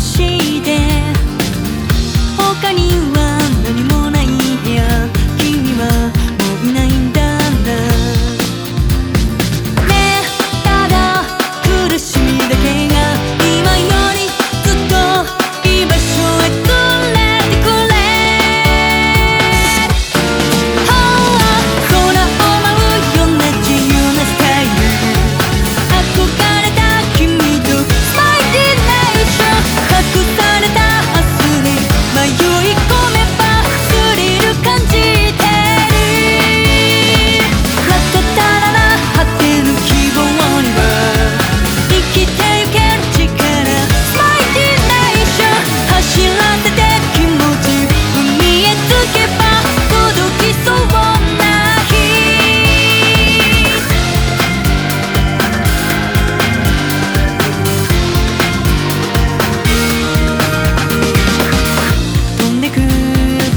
しいで。他には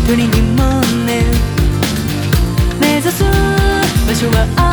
国にもね。目指す場所はある。